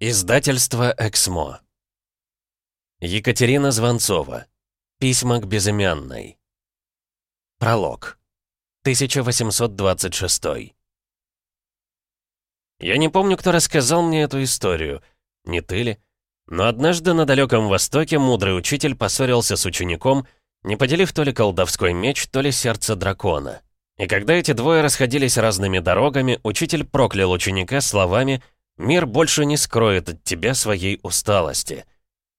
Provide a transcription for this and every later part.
Издательство «Эксмо». Екатерина Звонцова. Письма к безымянной. Пролог. 1826. Я не помню, кто рассказал мне эту историю. Не ты ли? Но однажды на далеком Востоке мудрый учитель поссорился с учеником, не поделив то ли колдовской меч, то ли сердце дракона. И когда эти двое расходились разными дорогами, учитель проклял ученика словами Мир больше не скроет от тебя своей усталости.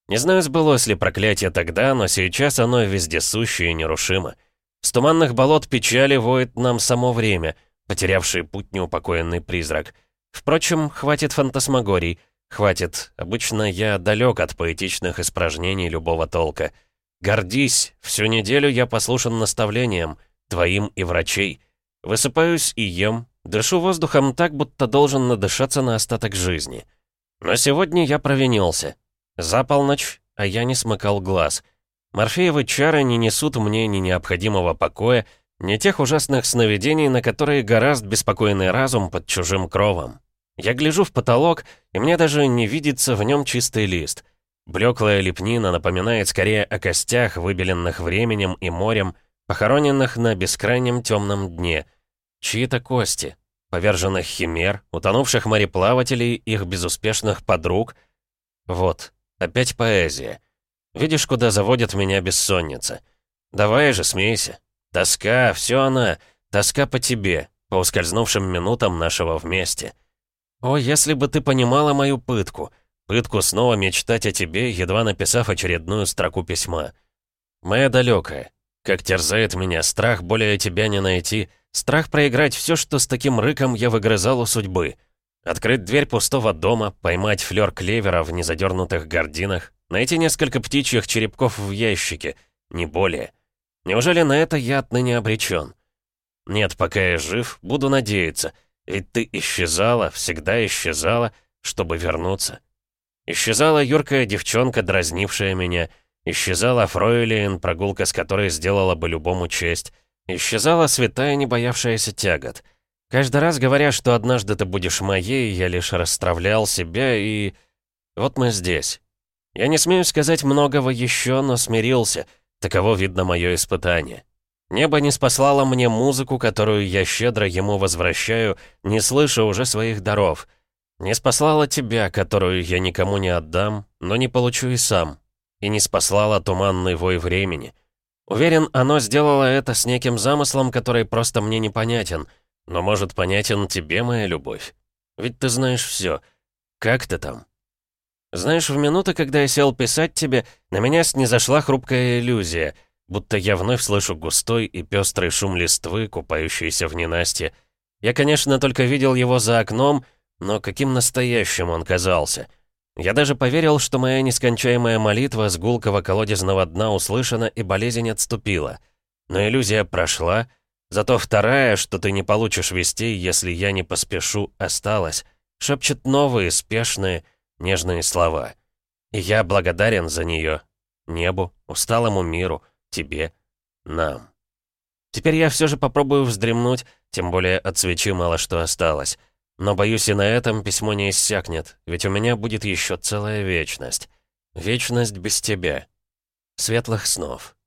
Не знаю, сбылось ли проклятие тогда, но сейчас оно вездесуще и нерушимо. С туманных болот печали воет нам само время, потерявший путь неупокоенный призрак. Впрочем, хватит фантасмагорий, хватит. Обычно я далек от поэтичных испражнений любого толка. Гордись, всю неделю я послушан наставлениям, твоим и врачей. Высыпаюсь и ем, Дышу воздухом так, будто должен надышаться на остаток жизни. Но сегодня я провинился. За полночь, а я не смыкал глаз. Морфеевы чары не несут мне ни необходимого покоя, ни тех ужасных сновидений, на которые гораст беспокойный разум под чужим кровом. Я гляжу в потолок, и мне даже не видится в нем чистый лист. Блеклая лепнина напоминает скорее о костях, выбеленных временем и морем, похороненных на бескрайнем темном дне — Чьи-то кости. Поверженных химер, утонувших мореплавателей, их безуспешных подруг. Вот, опять поэзия. Видишь, куда заводит меня бессонница. Давай же, смейся. Тоска, все она, тоска по тебе, по ускользнувшим минутам нашего вместе. О, если бы ты понимала мою пытку. Пытку снова мечтать о тебе, едва написав очередную строку письма. Моя далекая, как терзает меня страх более тебя не найти, страх проиграть все, что с таким рыком я выгрызал у судьбы. Открыть дверь пустого дома, поймать флёр клевера в незадернутых гординах, найти несколько птичьих черепков в ящике, не более. Неужели на это я отныне обречен? Нет, пока я жив, буду надеяться, ведь ты исчезала, всегда исчезала, чтобы вернуться. Исчезала юркая девчонка, дразнившая меня, Исчезала Фройлен, прогулка с которой сделала бы любому честь. Исчезала святая, не боявшаяся тягот. Каждый раз говоря, что однажды ты будешь моей, я лишь расстравлял себя и... Вот мы здесь. Я не смею сказать многого еще, но смирился. Таково, видно, мое испытание. Небо не спаслало мне музыку, которую я щедро ему возвращаю, не слыша уже своих даров. Не спаслало тебя, которую я никому не отдам, но не получу и сам и не спаслала туманный вой времени. Уверен, оно сделало это с неким замыслом, который просто мне непонятен, но может понятен тебе, моя любовь. Ведь ты знаешь все. Как ты там? Знаешь, в минуты, когда я сел писать тебе, на меня снизошла хрупкая иллюзия, будто я вновь слышу густой и пестрый шум листвы, купающейся в ненастье. Я, конечно, только видел его за окном, но каким настоящим он казался — я даже поверил, что моя нескончаемая молитва с гулкого колодезного дна услышана и болезнь отступила. Но иллюзия прошла, зато вторая, что ты не получишь вестей, если я не поспешу, осталась, шепчет новые, спешные, нежные слова. И я благодарен за нее. Небу, усталому миру, тебе, нам. Теперь я все же попробую вздремнуть, тем более от свечи мало что осталось. Но, боюсь, и на этом письмо не иссякнет, ведь у меня будет еще целая вечность. Вечность без тебя. Светлых снов.